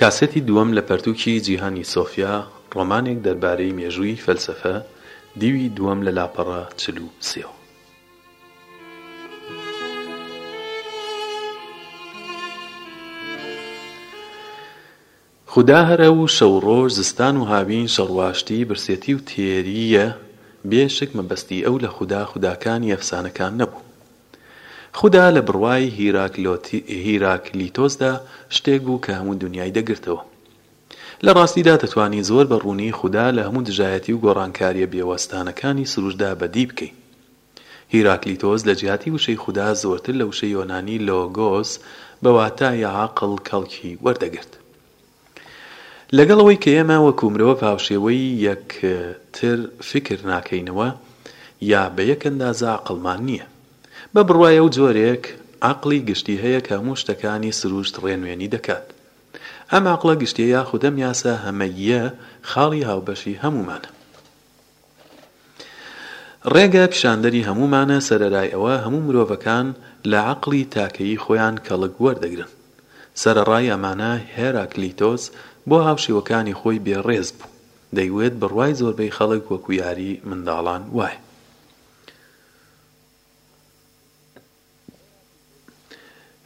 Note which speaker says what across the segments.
Speaker 1: کاسێتی دووەم لە پەرتووکی جیهانی سۆفیا، ڕۆمانێک دەربارەی مێژووی فەلسەفە، دیوی دووەم لە لاپەڕە چل و سێوە. خودا هەرە و شەو و ڕۆژ، زستان و هاوین، شەڕ و ئاشتی، برسێتی و تێرییە، بێشک مەبەستی ئەو لە خودا، خوداکانی ئەفسانەکان نەبوو. خودا لە بڕوای هیراکلیتۆسدا شتێک بوو کە هەموو دونیای دەگرتەوە. لە ڕاستیدا دەتوانین زۆر بە ڕوونی خودا لە هەموو دژایەتی و گۆڕانکارییە بێوەستانەکانی سروشتدا بەدی بکەین. هیراکلیتۆس لە جیاتی وشەی خودا زۆرتر لە وشەی یۆنانی لۆگۆس بە واتای عەقڵ کەڵکی وەردەگرت. لەگەڵ ئەوەی کە ئێمە وەکو مرۆڤ هاوشێوەی یەک تر فیکر ناکەینەوە یا بە یەک ئەندازە عەقڵمان نییە بە بڕوای ئەو جۆرێک عەقڵی گشتی هەیە کە هەموو شتەکانی سروشت ڕێنوێنی دەکات ئەم عەقڵە گشتیە یاخود ئەم یاسا هەمەییە خاڵی هاوبەشی هەموومانە. ڕێگە پیشاندەری هەموومانە، سەرەرای ئەوە هەموو مرۆڤەکان لە عەقڵی تاکەیی خۆیان کەڵک وەردەگرن. سەرەڕای ئەمانە هێراکلیتۆس بۆ هاوشێوەکانی خۆی بێ ڕێز بوو، دەیوت بڕوای زۆربەی خەڵک وەکو یاری منداڵان وایە.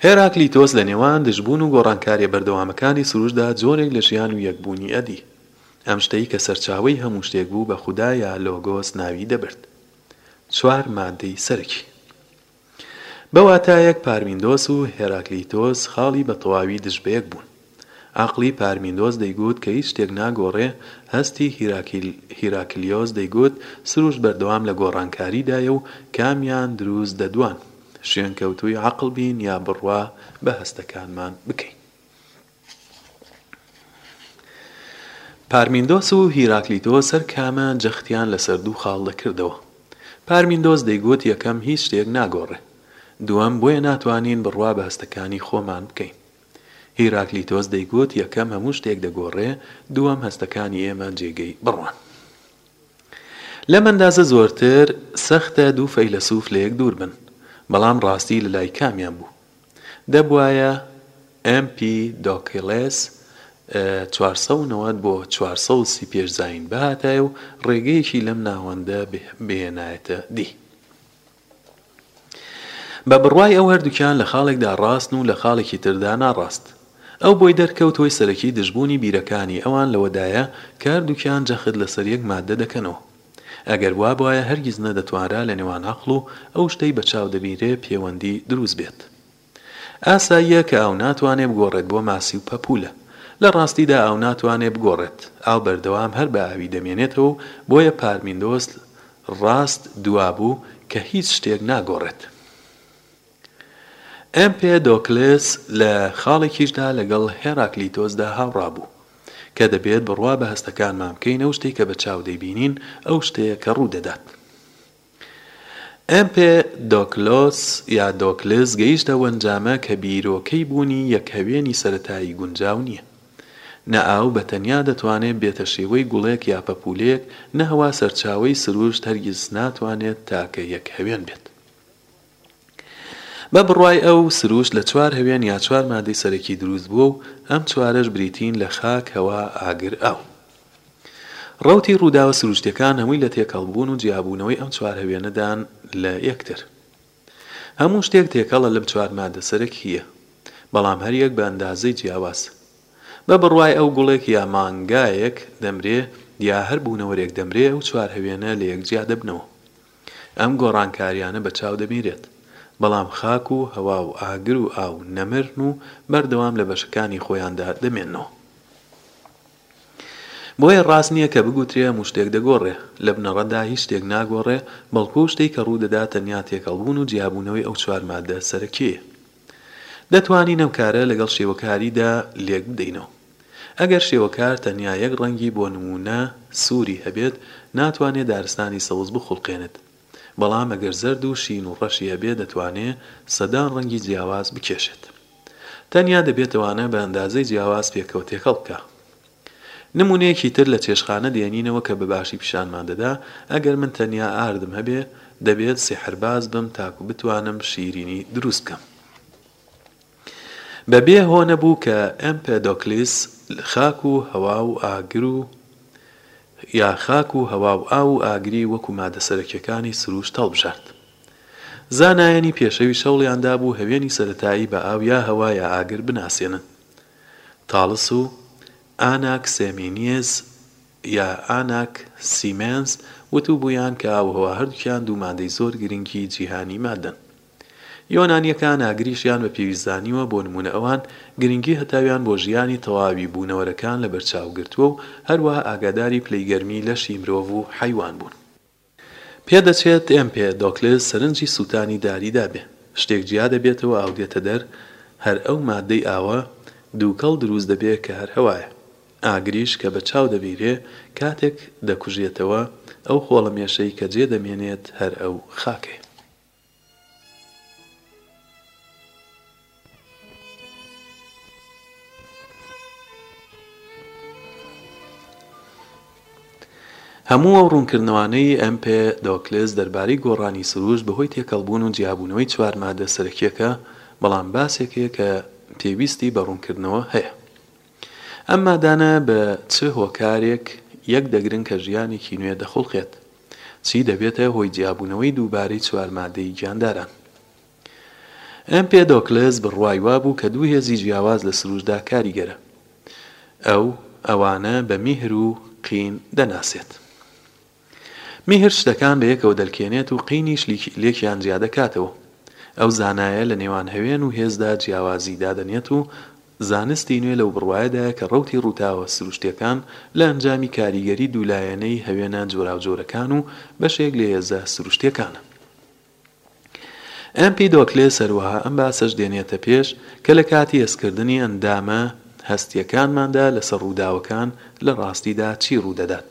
Speaker 1: هێراکلیتۆس لە نێوان دژبوون و گۆڕانکارییە بەردەوامەکانی سروشتدا جۆرێک لە ژیان و یەکبوونی ئەدی. ئەم شتەی کە سەرچاوەی هەموو شتێک بوو بە خودا یا لۆگۆس ناوی دەبرد. چوار ماددەی سەرەکی. بە واتایەک پارمیندۆس و هێراکلیتۆس خاڵی بە تەواوی دژبەیەک بوون. عەقڵی پارمیندۆس دەیگوت کە هیچ شتێک ناگۆڕێ، هەستی هیراکلیۆس دەیگوت سروشت بەردەوام لە گۆڕانکاریدایە و کامیان دروست دەدوان. شوێنکەوتووی عەقڵ بین یا بڕوا بە هەستەکانمان بکەین؟ پارمیندۆس و هیراکلیتۆس هەر کامە جەختیان لەسەر دوو خاڵ دەکردەوە. پارمیندۆس دەیگوت یەکەم هیچ شتێک ناگۆڕێ. دووەم بۆیە ناتوانین بڕوا بە هەستەکانی خۆمان بکەین. هیراکلیتۆس دەیگوت یەکەم هەموو شتێک دەگۆڕێ، دووەم هەستەکانی ئێمە جێگەی بڕوان. لەم ئەندازە زۆرتر سەختە دوو فەیلەسوف لە یەک دوور بن، بەڵام ڕاستی لە لای کامیان بوو؟ دەبوایە ئێم پی دۆکیڵێس چوار سەد و نەوەد بۆ چوار سەد و سی پێش زایین بهاتایە و ڕێگەیەکی لەم ناوەندە بهێنایەتە دی. بە بڕوای ئەو هەردووکیان لە خاڵێکدا ڕاستن و لە خاڵێکی تردا ناڕاست. ئەو بۆی دەرکەوت هۆی سەرەکی دژبوونی بیرەکانی ئەوان لەوەدایە کە هەردووکیان جەخت لەسەر یەک ماددە دەکەنەوە. ئەگەر وابوایە هەرگیز نەدەتوانرا لەنێوان عەقڵ و ئەو شتەی بە چاو دەبینرێ پێوەندی دروست بێت. ئاساییە کە ئاو ناتوانێ بگۆڕێت بۆ ماسی و پەپوولە. لە ڕاستیدا ئاو ناتوانێ بگۆڕێت. ئاو بەردەوام هەر بە ئاوی دەمێنێتەوە و بۆیە پارمیندۆس ڕاست دوا بوو کە هیچ شتێک ناگۆڕێت. ئێمپێدۆکلس لە خاڵێکیشدا لەگەڵ هێراکلیتۆسدا هاوڕا بوو، کە دەبێت بڕوا بە هەستەکانمان بکەین، ئەو شتەی کە بە چاو دەیبینین ئەو شتەیە کە ڕوو دەدات. ئێمپێدۆکلۆس یا دۆکلس گەیشتە وەنجامە کە بیرۆکەی بوونی یەک هەوێنی سەرەتایی گونجاو نییە. نە ئاو بە تەنیا دەتوانێت بێتە شێوەی گوڵێک یا پەپوولەیەک، نە هەوا سەرچاوەی سروشت هەرگیز ناتوانێت تاکە یەک هەوێن بێت. بە بڕوای ئەو، سروشت لە چوار هەوێن یا چوار مادەی سەرەکی دروست بووە و ئەم چوارەش بریتین لە، خاک، هەوا، ئاگر، ئاو. ڕەوتی ڕووداوە سروشتییەکان هەمووی لە تێکەڵبوون و جیابوونەوەی ئەم چوار هەوێنەدان لە یەکتر. هەموو شتێک تێکەڵە لەم چوار مادە سەرەکییە، بەڵام هەر یەک بە ئەندازەی جیاواز. بە بڕوای ئەو گوڵێک یا مانگایەک دەمرێ یا هەر بوونەوەرێک دەمرێ ئەو چوار هەوێنە لە یەک جیا دەبنەوە. ئەم گۆڕانکاریانە بە چاو دەبینرێت، بەڵام خاک و هەوا و ئاگر و ئاو نەمرن و بەردەوام لە بەشەکانی خۆیاندا دەمێنەوە. بۆیە ڕاست نییە کە بگوترێ هەموو شتێک دەگۆڕێ، لە بنەڕەتدا هیچ شتێک ناگۆڕێ، بەڵکوو شتێک کە ڕوو دەدات تەنیا تێکەڵبوون و جیابوونەوەی ئەو چوار ماددە سەرەکیەیە. دەتوانین ئەم کارە لەگەڵ شێوەکاریدا لێک بدەینەوە. ئەگەر شێوەکار تەنیا یەک ڕەنگی بۆ نموونە سووری هەبێت، ناتوانێت دارستانی سەوز بخوڵقێنێت. بەڵام ئەگەر زەرد و شین و ڕەشی هەبێت دەتوانێت سەدان ڕەنگی جیاواز بکێشێت. تەنیا دەبێت ئەوانە بە ئەندازەی جیاواز پێکەوە تێکەڵ بکات. نموونەیەکی تر لە چێشتخانە دێنینەوە کە بە باشی پیشانمان دەدا، ئەگەر من تەنیا ئاردم هەبێ، دەبێت سیحرباز بم تاکو بتوانم شیرینی دروست بکەم. بە بێ هۆ نەبوو کە ئێمپێدۆکلیس خاک و هەوا و ئاگر و یا خاک و هەوا و ئاو و ئاگری وەکو مادە سەرەکیەکانی سروشت هەڵبژارد. زانایانی پێشەویش هەوڵیان دابوو هەوێنی سەرەتایی بە ئاو یا هەوا یا ئاگر بناسێنن. تاڵس و ئاناک سێمینیێز یا ئاناک سیمێنز وتوبوویان کە ئاووهەوا هەردووکیان دوو مادەی زۆر گرنگی جیهانی ماددەن. یۆنانییەکان ئاگریشیان بە پێویست زانیوە، بۆ نموونە ئەوان گرنگی هەتاویان بۆ ژیانی تەواوی بوونەوەرەکان لەبەرچاو گرتووە و هەروەها ئاگاداری پلەی گەرمی لەشی مرۆڤ و حەیوان بوون. پێدەچێت ئێمپێ دۆکلس سەرنجی سووتانی داری دابێ. شتێک جیا دەبێتەوە ئاو دێتە دەر، هەر ئەو ماددەی ئاوە، دووکەڵ دروست دەبێ کە هەر هەوایە. ئاگریش کە بە چاو دەبینرێ، کاتێک دەکوژێتەوە، ئەو خۆڵەمێشەی کە جێ دەمێنێت هەر ئەو خاکەیە. هەموو ئەو ڕوونکردنەوانەی ئەمپێدۆکلس دەربارەی گۆڕانی سروشت بەهۆی تێکەڵبوون و جیابوونەوەی چوار ماددە سەرەکییەکە، بەڵام باسێک هەیە کە پێویستی بە ڕوونکردنەوە هەیە. ئەم مادانە بە چ هۆکارێک یەک دەگرن کە ژیانێکی نوێ دەخوڵقێت؟ چی دەبێتە هۆی جیابوونەوەی دووبارەی چوار مادەی گیانداران؟ ئەمپێدۆکلس بڕوای وابوو کە دوو هێزی جیاواز لە سروشتدا کاریگەرە. ئەو ئەوانە بە میهر و قین دەناسێت. میهر شتەکان بەیەکەوە دەلکێنێت و قینیش لێکیان جیادەکاتەوە. ئەو زانایە لە نێوان هەوێن و هێزدا جیاوازی دادەنێت و زانستی نوێ لەو بڕوایەدایە کە ڕەوتی ڕووتاوە سروشتییەکان لە ئەنجامی کاریگەری دوولایەنەی هەوێنە جۆراوجۆرەکان و بەشێک لە هێزە سروشتییەکانە. ئەمپیدۆکلێس هەروەها ئەم باسەش دێنێتە پێش کە لە کاتی هەستکردنی ئەندامە هەستییەکانماندا لەسەر ڕووداوەکان لە ڕاستیدا چی ڕوودەدات.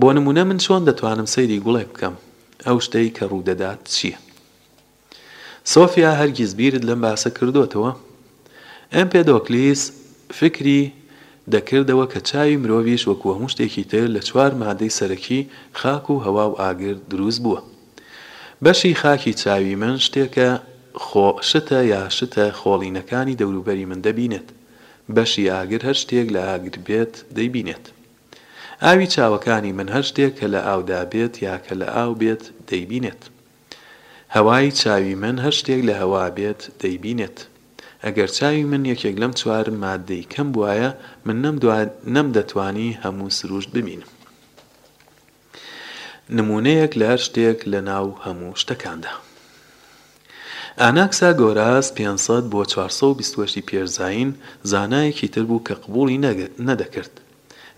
Speaker 1: بۆ نموونە من چۆن دەتوانم سەیری گوڵێک بکەم؟ ئەو شتەی کە ڕوودەدات چییە؟ سۆفیا هەرگیز بیرت لەم باسە کردۆتەوە؟ ئەمپێدۆکلیس فکری دەکردەوە کە چاوی مرۆڤیش وەکو هەموو شتێکی تر لە چوار مادەی سەرەکی، خاک و هەوا و ئاگر، دروست بووە. بەشی خاکی چاوی من شتێکە خۆ شتە یا شتە خۆڵینەکانی دەوروبەری من دەبینێت. بەشی ئاگر هەر شتێک لە ئاگر بێت دەیبینێت. ئاوی چاوەکانی من هەر شتێک کە لە ئاودا بێت یا کە لە ئاو بێت دەیبینێت. هەوای چاوی من هەر شتێک لە هەوا بێت دەیبینێت. ئەگەر چاوی من یەکێک لەم چوار ماددەی کەم بوایە من نەمدەتوانی هەموو سروشت ببینم. نموونەیەک لە هەر شتێک لە ناو هەموو شتەکاندا. ئاناکسا گۆراس، پێنج سەد بۆ چوار سەد و بیست و هەشت پێش زایین، زانایەکی تر بوو کە قبووڵی نەدەکرد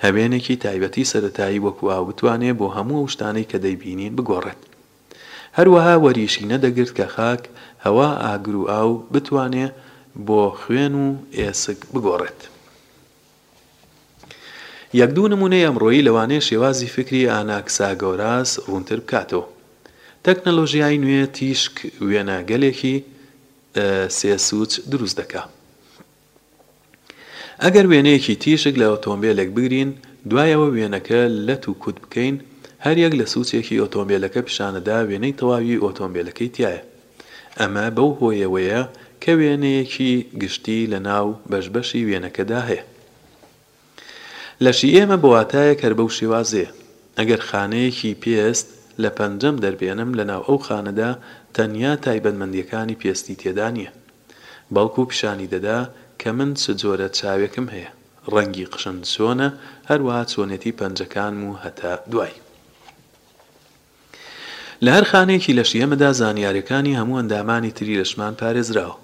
Speaker 1: هەوێنێکی تایبەتی سەرەتایی وەکوو ئاو بتوانێت بۆ هەموو ئەو شتانەی کە دەیبینین بگۆڕێت. هەروەها وەریشی نەدەگرت کە خاک، هەوا، ئاگر و ئاو بتوانێ بۆ خوێن و ئێسک بگۆڕێت. یەک دوو نموونەی ئەمڕۆیی لەوانەیە شێوازی فیکری ئاناکساگۆراس ڕوونتر بکاتەوە. تەکنەلۆژیای نوێ تیشک وێنەگەلێکی سێ سووچ دروست دەکا. ئەگەر وێنەیەکی تیشک لە ئۆتۆمبێلێک بگرین دوای ئەوە وێنەکە لەت و کوت بکەین هەر یەک لە سوچێکی ئۆتۆمبێلەکە پیشانەدا وێنەی تەواوی ئۆتۆمبێلەکەی تیایە ئەمە بەو هۆیەوەیە کە وێنەیەکی گشتی لە ناو بەش بەشی وێنەکەدا هەیە. لەشی ئێمە بە واتایەک هەر بەو شێوازەیە. ئەگەر خانەیەکی پێست لە پەنجەم دەربێنم لەناو ئەو خانەدا تەنیا تایبەتمەندییەکانی پێستی تێدا نییە. بەڵکو پیشانی دەدا کە من چ جۆرە چاوێکم هەیە، ڕەنگی قژم چۆنە، هەروەها چۆنێتی پەنجەکانم و هەتا دوایی. لە هەر خانەیەکی لەشی ئێمەدا زانیاریەکانی هەموو ئەندامانی تری لەشمان پارێزراوە،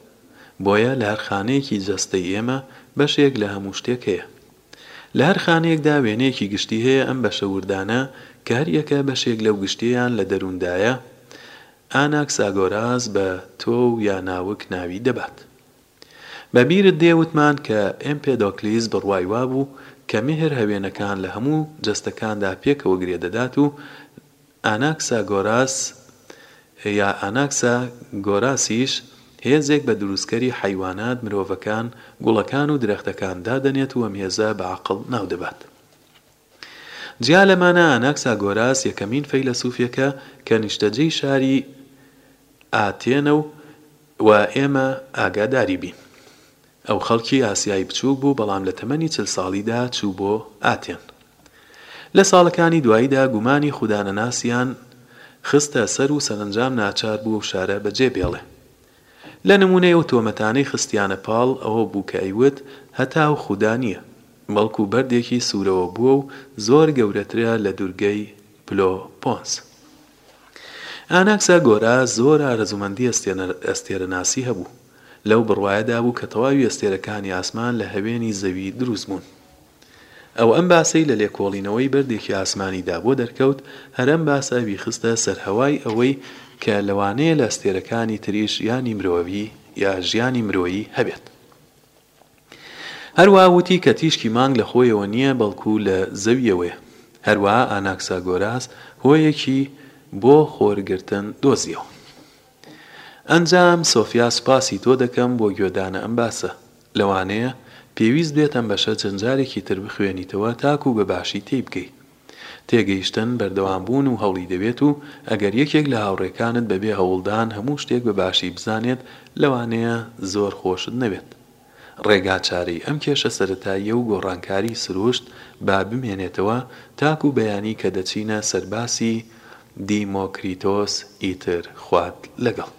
Speaker 1: بۆیە لە هەر خانەیەکی جەستەی ئێمە بەشێک لە هەموو شتێک هەیە. لە هەر خانەیەکدا وێنەیەکی گشتی هەیە، ئەم بەشە وردانە کە هەر یەکە بەشێک لەو گشتیەیان لە دەرووندایە، ئاناکساگۆراس بە تۆو یا ناوک ناوی دەبات. بە بیرت دێ وتمان کە ئێمپێدۆکلیس بڕوای وا بوو کە مێهر هەوێنەکان لە هەموو جەستەکاندا پێکەوە گرێ دەدات و ئاناکساگۆراس یا ئاناکسا گۆراسیش هێزێک بە دروستکەری حەیوانات، مرۆڤەکان، گوڵەکان و درەختەکان دادەنێت و ئەم هێزە بە عەقڵ ناو دەبات. جیا لەمانە ئاناکساگۆراس یەکەمین فەیلەسوفێکە کە نیشتەجێی شاری ئاتێنە و وا ئێمە ئاگاداری بین. ئەو خەڵکی ئاسیای بچووک بوو بەڵام لە تەمەنی چل ساڵیدا چوو بۆ ئاتێن. لە ساڵەکانی دواییدا گومانی خودانەناسیان خستە سەر و سەرەنجام ناچار بوو ئەو شارە بەجێ بێڵێ. لە نموونەی ئەو تۆمەتانەی خستیانە پاڵ ئەوە بوو کە ئەیوت هەتاو خودا نییە، بەڵکو بەردێکی سوورەوە بووە و زۆر گەورەترە لە دوورگەی پلۆ پۆنس. ئاناکسا گۆرا زۆر ئارەزوومەندی ئەستێرەناسی هەبوو، لەو بڕوایەدا بوو کە تەواوی ئەستێرەکانی ئاسمان لە هەوێنی زەوی دروست بوون. ئەو ئەم باسەی لە لێکۆڵینەوەی بەردێکی ئاسمانی دا بۆ دەرکەوت، هەر ئەم باسە ئەوی خستە سەر هەوای ئەوەی کە لەوانەیە لە ئەستێرەکانی تریش ژیانی مرۆیی یا ژیانی مرۆیی هەبێت. هەروەها وتی کە تیشکی مانگ لە خۆیەوە نییە بەڵکو لە زەوییەوەیە. هەروەها ئاناکساگۆراس هۆیەکی بۆ خۆر گرتن دۆزییەوە. ئەنجام، سۆفیا سوپاسی تۆ دەکەم بۆ گوێدانە ئەم باسە. لەوانەیە پێویست بێت ئەم بەشە چەند جارێکی تر بخوێنیتەوە تاکوو بە باشی تێی بگەی. تێگەیشتن بەردەوامبوون و هەوڵی دەوێت و ئەگەر یەکێک لە هاوڕێکانت بەبێ هەوڵدان هەموو شتێک بە باشی بزانێت لەوانەیە زۆر خۆشت نەوێت. ڕێگاچارەی ئەم کێشە سەرەتاییە و گۆڕانکاری سروشت با بمێنێتەوە تاکوو بەیانی کە دەچینە سەر باسی دیمۆکریتۆس ئیتر خوات لەگەڵ.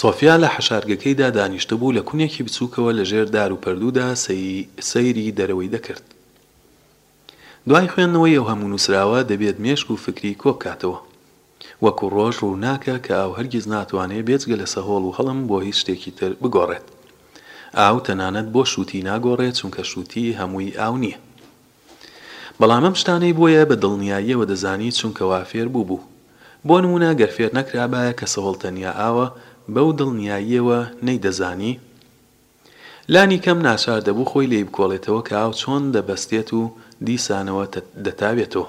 Speaker 1: سۆفیا لە حەشارگەکەیدا دانیشتبوو، لە کونێکی بچووکەوە لە ژێر دار و پەردوودا سەیری دەرەوەی دەکرد. دوای خوێندنەوەی ئەو هەموو نووسراوە، دەبێت مێشک و فکری کۆ بکاتەوە. وەکو ڕۆژ ڕووناکە کە ئاو هەرگیز ناتوانێ بێجگە لە سەهۆڵ و هەڵم بۆ هیچ شتێکی تر بگۆڕێت. ئاو تەنانەت بۆ شووتی ناگۆڕێ چونکە شووتی هەمووی ئاو نییە. بەڵام ئەم شتانەی بۆیە بە دڵنیاییەوە دەزانی چونکە وا فێر بووبوو. بۆ نموونە گەر فێر نەکرابایە کە سەهۆڵ تەنیا ئاوە بەو دڵنیاییەوە نەیدەزانی؟ لانی کەم ناچار دەبوو خۆی لێی بکۆڵێتەوە کە ئاو چۆن دەبەستێت و دیسانەوە دەتاوێتەوە.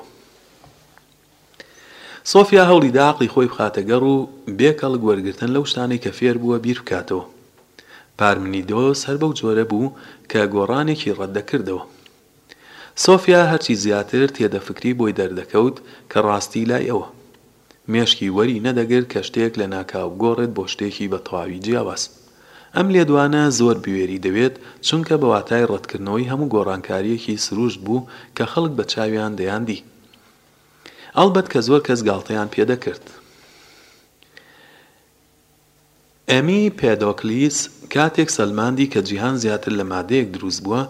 Speaker 1: سۆفیا هەوڵیدا عەقڵی خۆی بخاتە گەڕ و بێ کەڵک وەرگرتن لەو شتانەی کە فێربووە بیر بکاتەوە. پارمنیدۆس هەر بەو جۆرە بوو کە گۆڕانێکی ڕەت دەکردەوە. سۆفیا هەرچی زیاتر تێدەفکری بۆی دەردەکەوت کە ڕاستی لای ئەوە. مێشکی وەری نەدەگرت کە شتێک لە ناکاو بگۆڕێت بۆ شتێکی بە تەواوی جیاواز. ئەم لێدوانە زۆر بوێری دەوێت چونکە بە واتای ڕەتکردنەوەی هەموو گۆڕانکارییەکی سروشت بوو کە خەڵک بە چاویان دەیاندی. ئەڵبەت کە زۆر کەس گاڵتەیان پێ دەکرد. ئەمی پێدۆکلیس کاتێک سەلماندی کە جیهان زیاتر لە مادەیەک دروست بووە،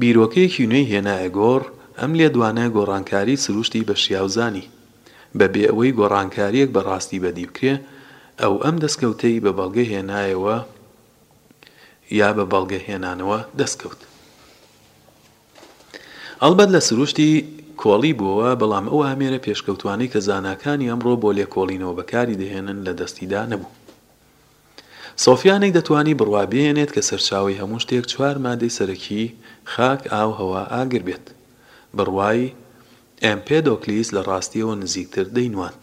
Speaker 1: بیرۆکەیەکی نوێی هێنایە گۆڕ، ئەم لێدوانە گۆڕانکاری سروشتی بە شیاو زانی. بە بێ ئەوەی گۆڕانکارییەک بە ڕاستی بەدی بکرێ، ئەو ئەم دەسکەوتەی بە بەڵگە هێنایەوە یا بە بەڵگە هێنانەوە دەست کەوت. ئەڵبەت لە سروشتی کۆڵی بووەوە، بەڵام ئەو ئامێرە پێشکەوتوانەی کە زاناکانی ئەمڕۆ بۆ لێکۆڵینەوە بەکاری دەهێنن لە دەستیدا نەبوو. سۆفیانەی دەتوانی بڕوا بهێنێت کە سەرچاوەی هەموو شتێک چوار مادەی سەرەکی، خاک، ئاو، هەوا، ئاگر بێت. بڕوای، ئێمپێدۆکلیس، لە ڕاستییەوە نزیکتر دەینواند.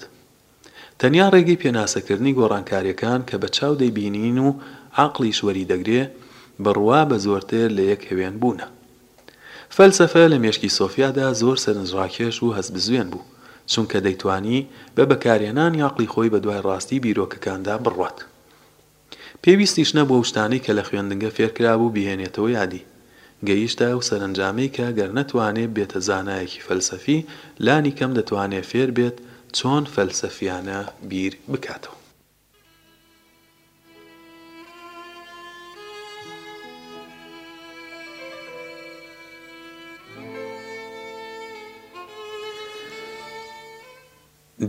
Speaker 1: تەنیا ڕێگەی پێناسەکردنی گۆڕانکاریەکان کە بە چاو دەیبینین و عەقڵیش وەری دەگرێ بڕوا بە زۆرتر لە یەک هەوێن بوونە. فەلسەفە لە مێشکی سۆفیادا زۆر سەرنجڕاکێش و هەستبزوێن بوو، چونکە دەیتوانی بە بەکارهێنانی عەقڵی خۆی بەدوای ڕاستی بیرۆکەکاندا بڕوات. پێویستیش نەبوو ئەو شتانەی کە لە خوێندنگە فێر کرابوو بیهێنێتەوە یادی. گەیشتە ئەو سەرەنجامەی کە گەر نەتوانێ ببێتە زانایەکی فەلسەفی، لانی کەم دەتوانێ فێر بێت چۆن فەلسەفیانە بیر بکاتەوە.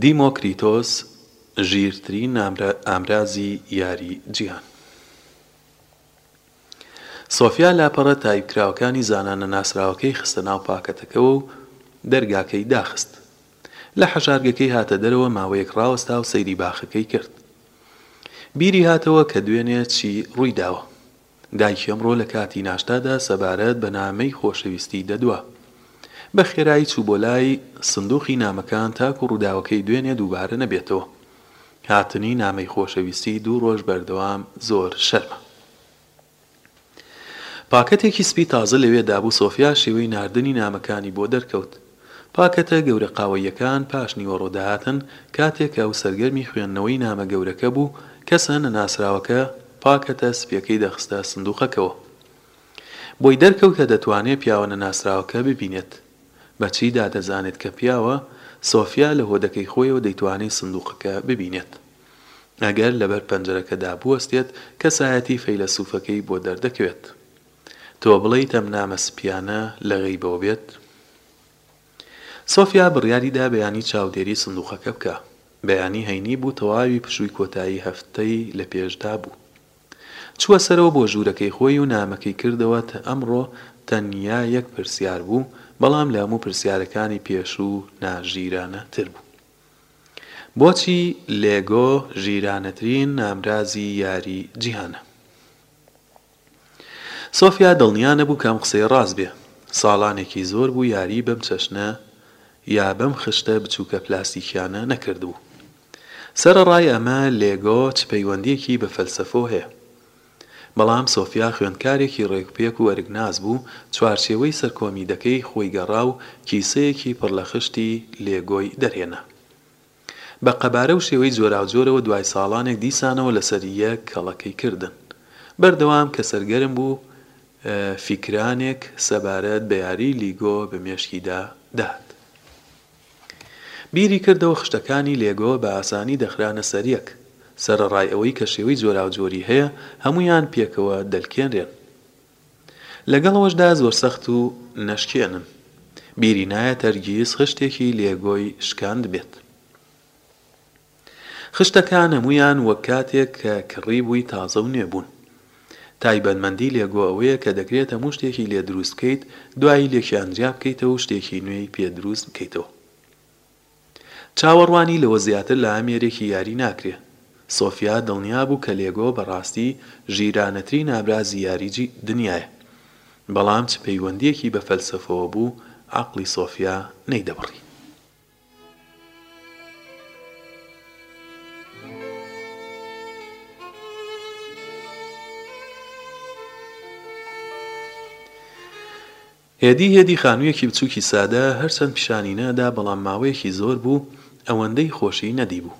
Speaker 1: دیمۆکریتۆس ژیرترین ئامرازی یاری جیهان. سۆفیا لاپەڕە تایپکراوەکانی زانانە ناسراوەکەی خستە ناو پاکەتەکەوە و دەرگاکەی داخست. لە حەشارگەکەی هاتە دەرەوە ماوەیەک ڕاوەستا و سەیری باخەکەی کرد. بیری هاتەوە کە دوێنێ چی ڕووی داوە. دایکی ئەمڕۆ لە کاتی ناشتادا سەبارەت بە نامەی خۆشەویستی دەدوا. بە خێرایی چوو بۆ لای سندووقی نامەکان تاکوو ڕووداوەکەی دوێنێ دووبارە نەبێتەوە. هاتنی نامەی خۆشەویستی دوو ڕۆژ بەردەوام زۆر شەرمە. پاکەتێکی سپی تازە لەوێدا بوو سۆفیا شێوەی ناردنی نامەکانی بۆ دەرکەوت. پاکەتە گەورە قاوەییەکان پاش نیوەڕۆ دەهاتن، کاتێک کە ئەو سەرگەرمی خوێندنەوەی نامە گەورەکە بوو، کەسە نەناسراوەکە پاکەتە سپییەکەی دەخستە سندووقەکەوە. بۆی دەرکەوت کە دەتوانێت پیاوە نەناسراوەکە ببینێت. بە چی دادەزانێت کە پیاوە؟ سۆفیا لە هۆدەکەی خۆیەوە دەیتوانی سندووقەکە ببینێت. ئەگەر لەبەر پەنجەرەکەدا بوەستێت، کەسایەتی فەیلەسووفەکەی بۆ دەردەکەوێت. تۆ بڵێیت ئەم نامە سپیانە لە غەیبەوە بێت؟ سۆفیا بڕیاری دا بەیانی چاودێری سندووقەکە بکا. بەیانی هەینی بوو تەواوی پشووی کۆتایی هەفتەی لە پێش دا بوو. چووە سەرەوە بۆ ژوورەکەی خۆی و نامەکەی کردەوە تە ئەمڕۆ تەنیا یەک پرسیار بوو بەڵام لە هەموو پرسیارەکانی پێشوو نا ژیرانە تر بوو. بۆچی لێگۆ ژیرانەترین ئامرازی یاری جیهانە؟ سۆفیا دڵنیا نەبوو کە ئەم قسەیە ڕاست بێ. ساڵانێکی زۆر بوو یاریی بەم چەشنە یا بەم خشتە بچووکە پلاستیکییانە نەکردبوو. سەرەڕای ئەمە، لێگۆ چ پەیوەندییەکی بە فەلسەفۆ هەیە؟ بەڵام سۆفیا خوێندکارێکی ڕێکوپێک و ئەرکناس بوو، چوارچێوەی سەر کۆمیدەکەی خۆی گەڕا و کیسەیەکی پڕ لە خشتی لێگۆی دەرهێنا. بە قەبارە و شێوەی جۆراوجۆرەوە دوای ساڵانێک دیسانەوە لەسەر یەک کەڵەکەی کردن بەردەوام کە سەرگەرم بوو فیکرانێک سەبارەت بە یاری لیگۆ بە مێشکیدا دەهات بیری کردەوە خشتەکانی لێگۆ بە ئاسانی دەخرانە سەر یەک سەرەڕای ئەوەی کە شێوەی جۆراوجۆری هەیە هەموویان پێکەوە دەلکێنرێن لەگەڵ ئەوەشدا زۆر سەخت و نەشکێنن. بیری نایەت هەرگیز خشتێکی لێگۆی شکاندبێت. خشتەکان هەموویان وەک کاتێک کە کڕی بووی تازە و نوێ بوون. تایبەتمەندی لێگۆ ئەوەیە کە دەکرێت هەموو شتێکی لێ دروست بکەیت، دوایی لێکیان جیا بکەیتەوە و شتێکی نوێی پێ دروست بکەیتەوە. چاوەڕوانی لەوە زیاتر لە ئامێرێکی یاری ناکرێ. سۆفیا دڵنیا بوو کە لێگۆ بە ڕاستی ژیرانەترین ئامرازی یاریی دنیایە. بەڵام چ پەیوەندییەکی بە فەلسەفەوە بوو، عەقڵی سۆفیا نەیدەبڕی. هێدی هێدی خانوویەکی بچووکی سادە هەرچەند پیشانی نەدا بەڵام ماوەیەکی زۆر بوو ئەوەندەی خۆشی نەدیبوو.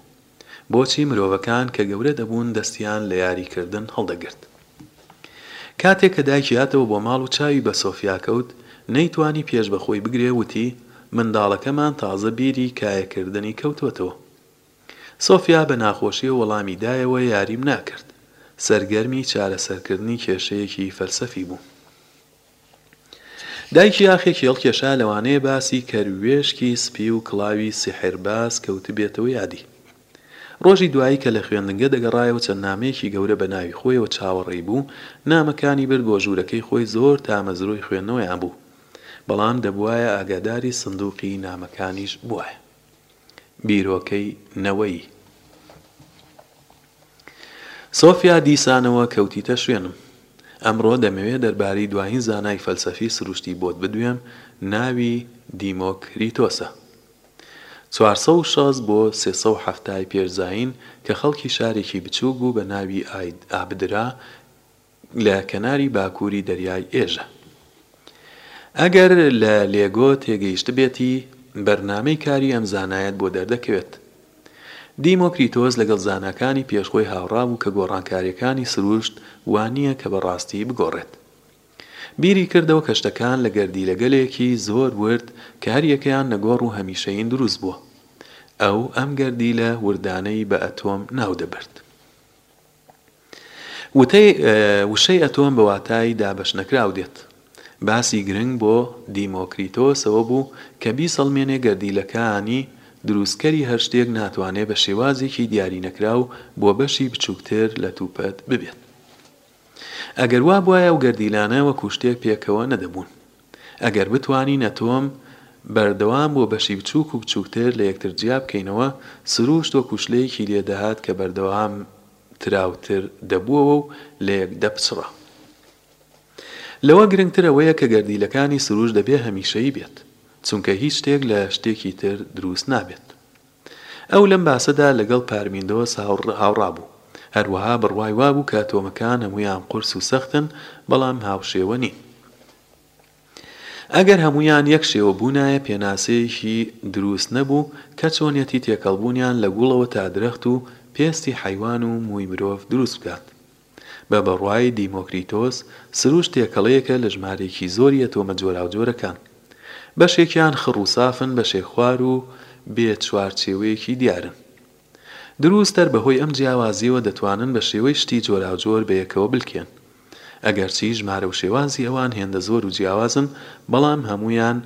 Speaker 1: بۆچی مرۆڤەکان کە گەورە دەبوون دەستیان لە یاری کردن هەڵدەگرت. کاتێک کە دایکی هاتەوە بۆ ماڵ و چاوی بە سۆفیا کەوت نەیتوانی پێش بە خۆی بگرێ وتی منداڵەکەمان تازە بیری کایە کردنی کەوتۆتەوە. سۆفیا بە ناخۆشیەوە وەڵامی دایەوە یاریم ناکرد. سەرگەرمی چارەسەرکردنی کێشەیەکی فەلسەفی بوو. دایکی ئاخێکی هەڵکێشا لەوانەیە باسی کەروێشکی سپی و کڵاوی سیحرباز کەوتبێتەوە یادی. ڕۆژی دوایی کە لە خوێندنگە دەگەڕایەوە چەند نامەیەکی گەورە بە ناوی خۆیەوە چاوەڕێی بوو، نامەکانی برد بۆ ژوورەکەی خۆی زۆر تامەزرۆی خوێندنەوەیان بوو بەڵام دەبوایە ئاگاداری سندوقی نامەکانیش بوایە. بیرۆکەی نەوەیی. سۆفیا دیسانەوە کەوتیتە شوێنم. ئەمڕۆ دەمەوێ دەربارەی دوایین زانای فەلسەفی سروشتی بۆت بدوێم، ناوی دیمۆکریتۆسە. چوار سەد و شەست بۆ سێ سەد و حەفتا ی پێش زایین کە خەڵکی شارێکی بچووک بوو بە ناوی ئابدرا، لە کەناری باکووری دەریای ئێژە. ئەگەر لە لێگۆ تێگەیشتبێتی، بەرنامەی کاری ئەم زانایەت بۆ دەردەکەوێت. دیمۆکریتۆس لەگەڵ زاناکانی پێش خۆی هاوڕا بوو کە گۆڕانکارییەکانی سروشت وا نییە کە بە ڕاستی بگۆڕێت. بیری کردەوە کە شتەکان لە گەردیلەگەلێکی زۆر ورد کە هەر یەکەیان نەگۆڕ و هەمیشەیین دروست بووە. ئەو ئەم گەردیلە وردانەی بە ئەتۆم ناو دەبرد. وتەی، وشەی ئەتۆم بە واتای دابەشنەکراو دێت. باسی گرنگ بۆ دیمۆکریتۆسەوە بوو کە بیسەڵمێنێ گەردیلەکانی دروستکەری هەر شتێک ناتوانێ بە شێوازێکی دیارینەکراو بۆ بەشی بچووکتر لە توپەت ببێت. ئەگەر وا بوایە ئەو گەردیلانە وەکوو شتێک پێکەوە نەدەبوون. ئەگەر بتوانین ئەتۆم بەردەوام بۆ بەشی بچووک و بچووکتر لە یەکتر جیا بکەینەوە، سرووشت وەکوو شلەیەکی لێ دەهات کە بەردەوام تراوتر دەبووەوە و لە یەک دەپچڕا. لەوە گرنگتر ئەوەیە کە گەردیلەکانی سرووشت دەبێ هەمیشەیی بێت، چونکە هیچ شتێک لە شتێکی تر درووست نابێت. ئەو لەم باسەدا لەگەڵ پارمیندۆس هاوڕا بوو، هەروەها بڕوای وا بوو کە ئەتۆمەکان هەموویان قورس و سەختن، بەڵام هاوشێوە نین. ئەگەر هەموویان یەک شێوە بوونایە، پێناسەیەکی دروست نەبوو کە چۆنیەتی تێکەڵبوونیان لە گوڵەوە تا درەخت و پێستی حەیوان و مووی مرۆڤ دروست بکات. بە بڕوای دیمۆکریتۆس سروشت تێکەڵەیەکە لە ژمارەیەکی زۆری ئەتۆمە جۆراوجۆرەکان. بەشێکیان خڕ و سافن، بەشێک خوار و بێ چوارچێوەیەکی دیارن. دروست هەر بەهۆی ئەم جیاوازییەوە دەتوانن بە شێوەی شتی جۆراوجۆر بەیەکەوە بلکێن. ئەگەرچی ژمارە و شێوازی ئەوان هێندە زۆر و جیاوازن، بەڵام هەموویان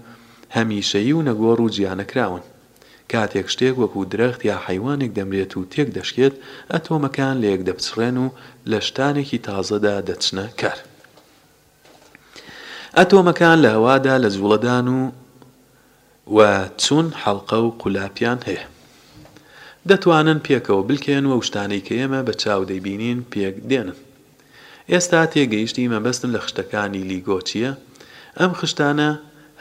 Speaker 1: هەمیشەیی و نەگۆڕ و جیانەکراون. کاتێک شتێک وەکو درەخت یا حەیوانێک دەمرێت و تێک دەشکێت، ئەتۆمەکان لەیەک دەپچڕێن و لە شتانێکی تازەدا دەچنە کار. ئەتۆمەکان لە هەوادا لە جوڵەدان و و چوون، حەڵقە و قولاپیان هەیە. دەتوانن پێکەوە بلکێن و ئەو شتانەی کە ئێمە بە چاو دەیبینین پێک دێنن. ئێستا تێگەیشتی مەبەستم لە خشتەکانی لیگۆ چییە؟ ئەم خشتانە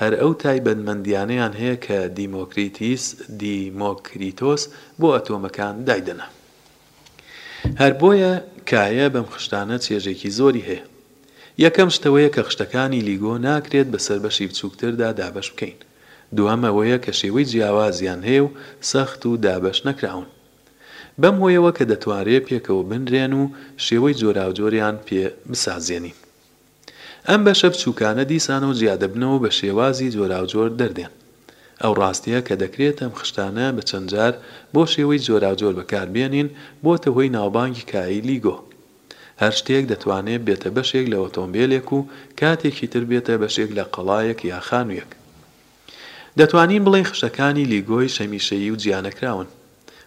Speaker 1: هەر ئەو تایبەتمەندییانەیان هەیە کە دیمۆکریتیس، Democritus، بۆ ئەتۆمەکان دایدەنا. هەر بۆیە کایە بەم خشتانە چێژێکی زۆری هەیە. یەکەم شت ئەوەیە کە خشتەکانی لیگۆ ناکرێت بەسەر بەشی بچووکتردا دابەش بکەین. دووەم ئەوەیە کە شێوەی جیاوازیان هەیە و سەخت و دابەش نەکراون. بەم هۆیەوە کە دەتوانرێ پێکەوە بنرێن و شێوەی جۆراوجۆریان پێ بسازێنین. ئەم بەشە بچووکانە دیسانەوە جیا دەبنەوە و بە شێوازی جۆراوجۆر دەردێن. ئەو ڕاستییە کە دەکرێت ئەم خشتانە بە چەند جار بۆ شێوەی جۆراوجۆر بەکار بێنین، بۆتە هۆی ناوبانگی کایەی لیگۆ. هەر شتێک دەتوانێ بێتە بەشێک لە ئۆتۆمبێلێک و کاتێکی تر بێتە بەشێک لە قەڵایەک یا خانوویەک. دەتوانین بڵێین خشتەکانی لیگۆی شەمیشەیی و جیانەکراون.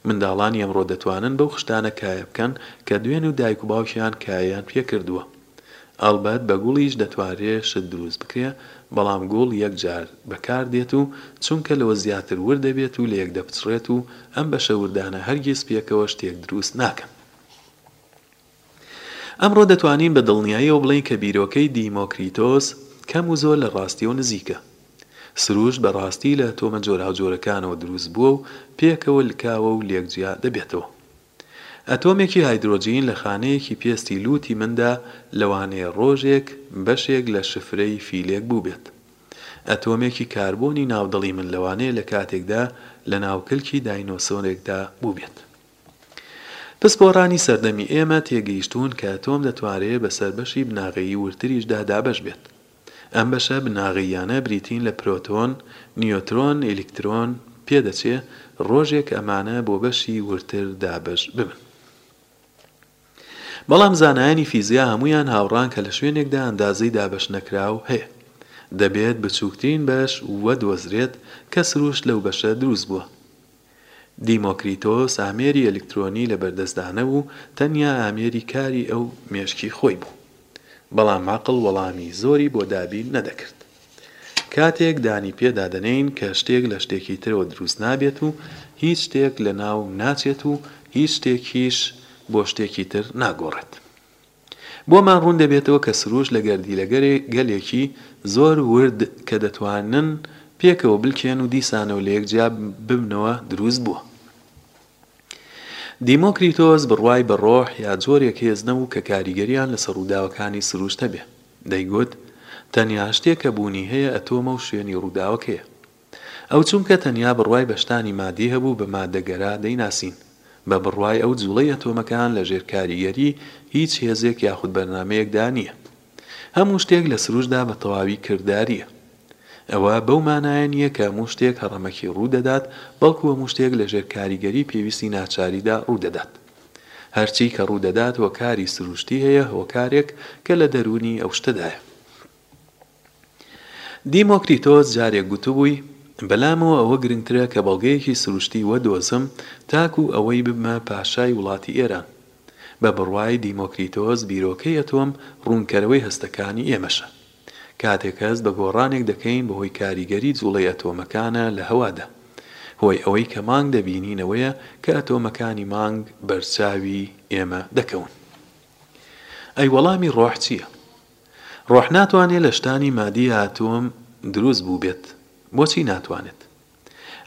Speaker 1: منداڵانی ئەمڕۆ دەتوانن بەو خشتانە کایە بکەن کە دوێن و دایک و باوکیان کایەیان پێ کردووە. ئەڵبەت بە گوڵیش دەتوانرێ شت دروست بکرێ، بەڵام گوڵ یەک جار بە کار دێت و چونکە لەوە زیاتر ورد دەبێت و لەیەک دەپچڕێت و ئەم بەشە وردانە هەرگیز پێکەوە شتێک دروست ناکەن. ئەمڕۆ دەتوانین بە دڵنیایەوە بڵێین کە بیرۆکەی دیمۆکریتۆس کەم و زۆر لە ڕاستییەوە نزیکە. سروشت بە ڕاستی لە تۆمە جۆراوجۆرەکانەوە دروست بووە و پێکەوە لکاوە و لێک جیا دەبێتەوە. ئەتۆمێکی هایدرۆجین لە خانەیەکی پێستی لووتی مندا لەوانەیە ڕۆژێک بەشێک لە شفرەی فیلێک بووبێت. ئەتۆمێکی کاربۆنی ناو دڵی من لەوانەیە لە کاتێکدا لە ناو کلکی داینۆسۆرێکدا بووبێت. پسپۆڕانی سەردەمی ئێمە تێگەیشتوون کە ئەتۆم دەتوانرێ بەسەر بەشی بناغەیی وردتریشدا دابەش بێت. ئەم بەشە بناغەییانە بریتین لە پرۆتۆن، نیۆترۆن، ئیلیکترۆن، پێدەچێ ڕۆژێک ئەمانە بۆ بەشی وردتر دابەش ببن. بەڵام زانایانی فیزیا هەموویان هاوڕان کە لە شوێنێکدا ئەندازەی دابەشنەکراو هەیە، دەبێت بچووکترین بەش وەدۆزرێت کە سروشت لەو بەشە دروست بووە. دیمۆکریتۆس ئامێری ئەلیکترۆنی لەبەردەستدا نەبوو، تەنیا ئامێری کاری ئەو مێشکی خۆی بوو. بەڵام عەقڵ وەڵامی زۆری بۆ دابین نەدەکرد. کاتێک دانی پێدا دەنێین کە شتێک لە شتێکی ترەوە دروست نابێت و هیچ شتێک لە ناو ناچێت و هیچ شتێکیش بۆ شتێکی تر ناگۆڕێت. بۆمان ڕوون دەبێتەوە کە سروش لە گەردیلە گەلێکی زۆر ورد کە دەتوانن پێکەوە بلکێن و دیسانەوە لەیەک جیا ببنەوە دروست بووە. دیمۆکریتۆس بڕوای بە ڕۆح یا جۆرێک هێز نەبوو کە کاریگەریان لەسەر ڕووداوەکانی سروش هەبێ. دەیگوت، تەنیا شتێک کە بوونی هەیە ئەتۆمە و شوێنی ڕووداوەکەیە. ئەو چونکە تەنیا بڕوای بە شتانی مادی هەبوو بە ماددەگەرا دەیناسین. بە بڕوای ئەو جووڵەی ئەتۆمەکان لە ژێر کاریگەری هیچ هێزێک یاخود بەرنامەیەکدا نییە. هەموو شتێک لە سروشتدا بە تەواوی کردارییە. ئەوە بەو مانایە نییە کە هەموو شتێک هەڕەمەکی ڕوو دەدات، بەڵکو هەموو شتێک لە ژێر کاریگەری پێویستی ناچاریدا ڕوو دەدات. هەرچی کە ڕوودەدات هۆکاری سروشتی هەیە، هۆکارێک کە لە دەروونی ئەو شتەدایە. دیمۆکریتۆس جارێک گوتبووی، بەلامەوە ئەوە گرنگترە کە بەڵگەیەکی سروشتی وەدۆزم تاکوو ئەوەی ببمە پاشای وڵاتی ئێران. بە بڕوای دیمۆکریتۆس بیرۆکەی ئەتۆم ڕوونکەرەوەی هەستەکانی ئێمەشە. کاتێک هەست بە گۆڕانێک دەکەین بەهۆی کاریگەری جوڵەی ئەتۆمەکانە لە هەوادا. هۆی ئەوەی کە مانگ دەبینین ئەوەیە کە ئەتۆمەکانی مانگ بەرچاوی ئێمە دەکەون. ئەی وەڵامی ڕۆح چییە؟ ڕۆح ناتوانێت لە شتانی مادی یا ئەتۆم دروست بووبێت. بۆچی ناتوانێت؟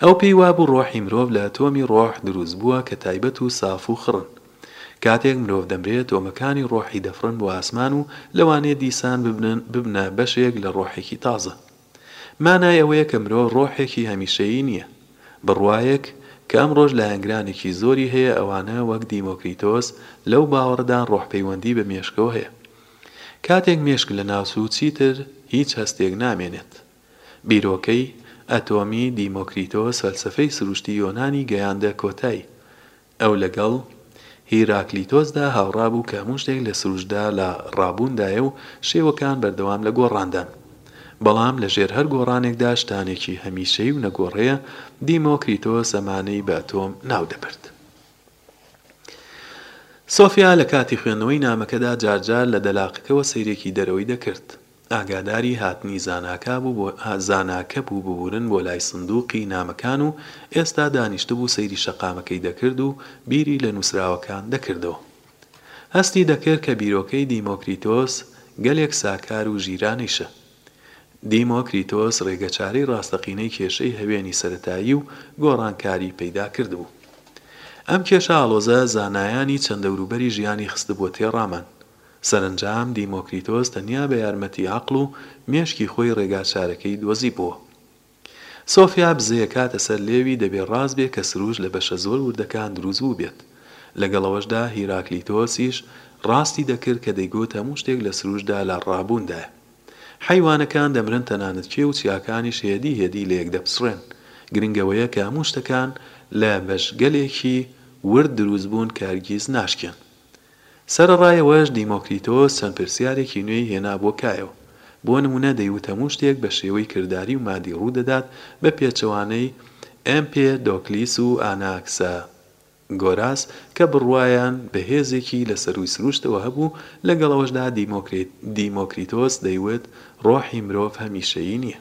Speaker 1: ئەو پێی وابوو ڕۆحی مرۆڤ لە تۆمی ڕۆح دروست بووە کە تایبەت و ساف و خڕن. کاتێک مرۆڤ دەمرێ تۆمەکانی ڕۆحی دەفڕن بۆ ئاسمان و لەوانەیە دیسان ببنن ببنە بەشێک لە ڕۆحێکی تازە. مانای ئەوەیە کە مرۆڤ ڕۆحێکی هەمیشەیی نییە. بڕوایەک کە ئەمڕۆش لایەنگرانێکی زۆری هەیە ئەوانە وەک دیمۆکریتۆس لەو باوەڕەدان ڕۆح پەیوەندی بە مێشکەوە هەیە. کاتێک مێشک لەناوچوو چیتر هیچ هەستێک نامێنێت. بیرۆکەی ئەتۆمی دیمۆکریتۆس فەلسەفەی سروشتی یۆنانی گەیاندە کۆتایی. ئەو لەگەڵ هیراکلیتۆسدا هاوڕا بوو کە هەموو شتێک لە سروشتدا لە ڕابووندایە و شێوەکان بەردەوام لە گۆڕاندان. بەڵام لەژێر هەر گۆڕانێکدا شتانێکی هەمیشەیی و نەگۆڕێیە، دیمۆکریتۆس ئەمانەی بە ئەتۆم ناو دەبرد. سۆفیا لە کاتی خوێندنەوەی نامەکەدا جار جار لە دەلاقەکەوە سەیرێکی دەرەوەی دەکرد. ئاگاداری هاتنی زاناکا بوو بۆ زاناکە بوو ببورن بۆ لای سندوقی نامەکان و ئێستا دانیشتبوو سەیری شەقامەکەی دەکرد و بیری لە نووسراوەکان دەکردەوە هەستی دەکرد کە بیرۆکەی دیمۆکریتۆس گەلێک ساکار و ژیرانەیشە دیمۆکریتۆس ڕێگەچارەی ڕاستەقینەی کێشەی هەوێنی سەرەتایی و گۆڕانکاری پەیدا کردبوو ئەم کێشە ئاڵۆزە زانایانی چەند دەوروبەری ژیانی خستبووە تێڕامان سەرەنجام دیمۆکریتۆس تەنیا بە یارمەتی عەقڵ و مێشکی خۆی ڕێگاچارەکەی دۆزیبووە. سۆفیا بزەیە کاتە سەر لێوی دەبێ ڕاست بێ کە سروش لە بەشە زۆر وردەکان دروست بووبێت. لەگەڵ ئەوەشدا هیراکلیتۆس یش ڕاستی دەکرد کە دەیگوت هەموو شتێک لە سروشدا لە ڕابووندایە. حەیوانەکان دەمرن تەنانەت کێو و چیاکانیش هێدی هێدی لەیەک دەپچڕێن. گرنگ ئەوەیە کە هەموو شتەکان لە بەشگەلێکی ورد دروست بوون کە هەرگیز ناشکێن. سەرەڕایەوەش دیمۆکریتۆس چەند پرسیارێکی نوێی هێنابووە کایەوە. بۆ نموونە دەیوت هەموو شتێک بە شێوەی کرداری و مادی ڕوو دەدات بە پێچەوانەی ئێمپێدۆکلیس و ئاناکساگۆراس کە بڕوایان بە هێزێکی لە سەرووی سرووشتەوە هەبوو، لەگەڵ ئەوەشدا دیمۆکریتۆس دەیوت ڕۆحی مرۆڤ هەمیشەیی نییە.